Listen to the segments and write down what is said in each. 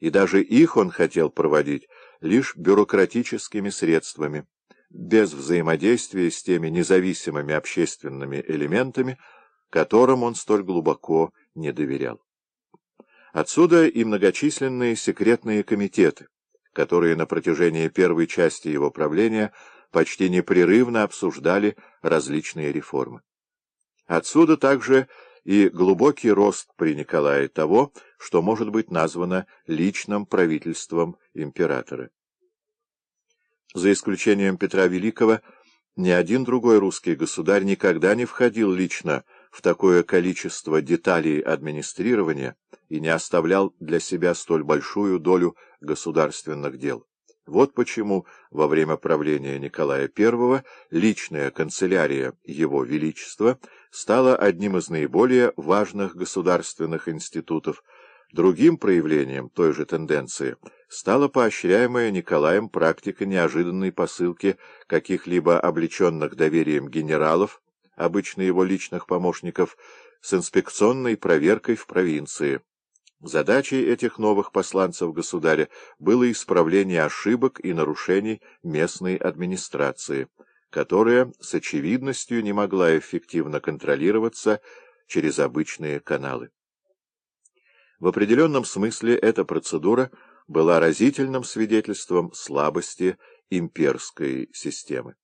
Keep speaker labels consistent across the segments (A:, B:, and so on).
A: и даже их он хотел проводить лишь бюрократическими средствами, без взаимодействия с теми независимыми общественными элементами, которым он столь глубоко не доверял. Отсюда и многочисленные секретные комитеты, которые на протяжении первой части его правления почти непрерывно обсуждали различные реформы. Отсюда также и глубокий рост при Николае того, что может быть названо личным правительством императора. За исключением Петра Великого, ни один другой русский государь никогда не входил лично в такое количество деталей администрирования и не оставлял для себя столь большую долю государственных дел. Вот почему во время правления Николая I личная канцелярия Его Величества стала одним из наиболее важных государственных институтов. Другим проявлением той же тенденции стала поощряемая Николаем практика неожиданной посылки каких-либо облеченных доверием генералов, обычно его личных помощников, с инспекционной проверкой в провинции. Задачей этих новых посланцев государя было исправление ошибок и нарушений местной администрации, которая с очевидностью не могла эффективно контролироваться через обычные каналы. В определенном смысле эта процедура была разительным свидетельством слабости имперской системы.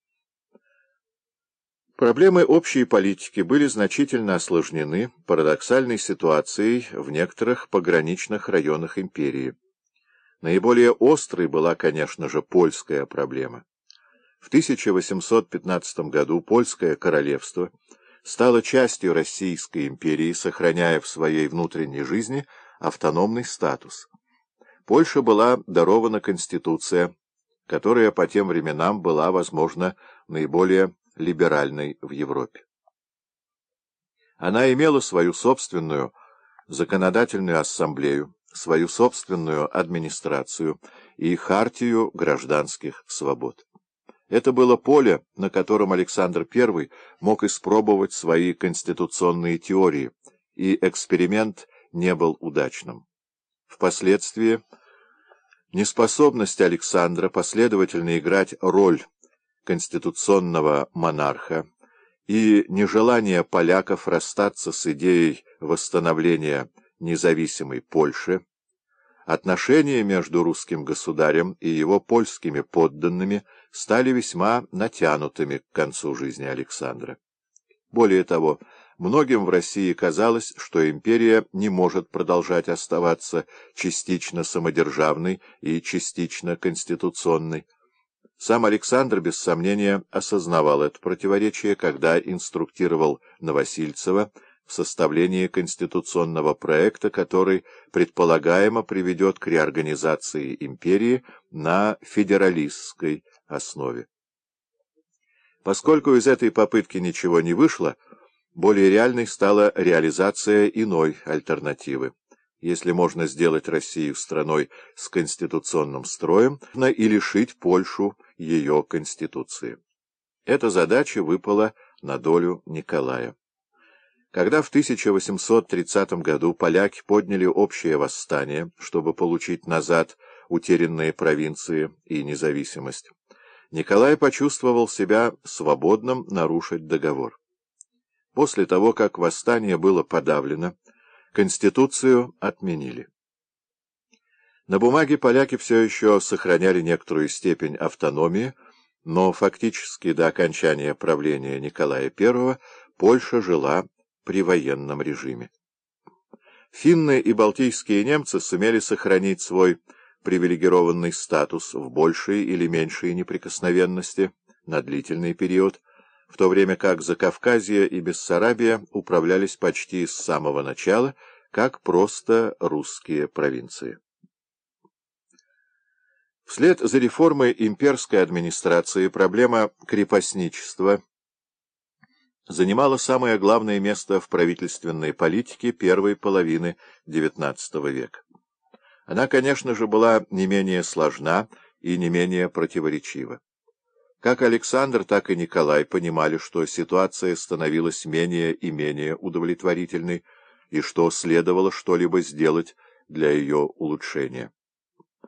A: Проблемы общей политики были значительно осложнены парадоксальной ситуацией в некоторых пограничных районах империи. Наиболее острой была, конечно же, польская проблема. В 1815 году польское королевство стало частью Российской империи, сохраняя в своей внутренней жизни автономный статус. Польше была дарована Конституция, которая по тем временам была, возможно, наиболее либеральной в Европе. Она имела свою собственную законодательную ассамблею, свою собственную администрацию и хартию гражданских свобод. Это было поле, на котором Александр I мог испробовать свои конституционные теории, и эксперимент не был удачным. Впоследствии неспособность Александра последовательно играть роль конституционного монарха и нежелание поляков расстаться с идеей восстановления независимой Польши, отношения между русским государем и его польскими подданными стали весьма натянутыми к концу жизни Александра. Более того, многим в России казалось, что империя не может продолжать оставаться частично самодержавной и частично конституционной, сам Александр, без сомнения, осознавал это противоречие, когда инструктировал Новосильцева в составлении конституционного проекта, который предполагаемо приведет к реорганизации империи на федералистской основе. Поскольку из этой попытки ничего не вышло, более реальной стала реализация иной альтернативы если можно сделать Россию страной с конституционным строем, и лишить Польшу ее конституции. Эта задача выпала на долю Николая. Когда в 1830 году поляки подняли общее восстание, чтобы получить назад утерянные провинции и независимость, Николай почувствовал себя свободным нарушить договор. После того, как восстание было подавлено, Конституцию отменили. На бумаге поляки все еще сохраняли некоторую степень автономии, но фактически до окончания правления Николая I Польша жила при военном режиме. Финны и балтийские немцы сумели сохранить свой привилегированный статус в большей или меньшей неприкосновенности на длительный период, в то время как Закавказье и Бессарабия управлялись почти с самого начала, как просто русские провинции. Вслед за реформой имперской администрации проблема крепостничества занимала самое главное место в правительственной политике первой половины XIX века. Она, конечно же, была не менее сложна и не менее противоречива. Как Александр, так и Николай понимали, что ситуация становилась менее и менее удовлетворительной, и что следовало что-либо сделать для ее улучшения.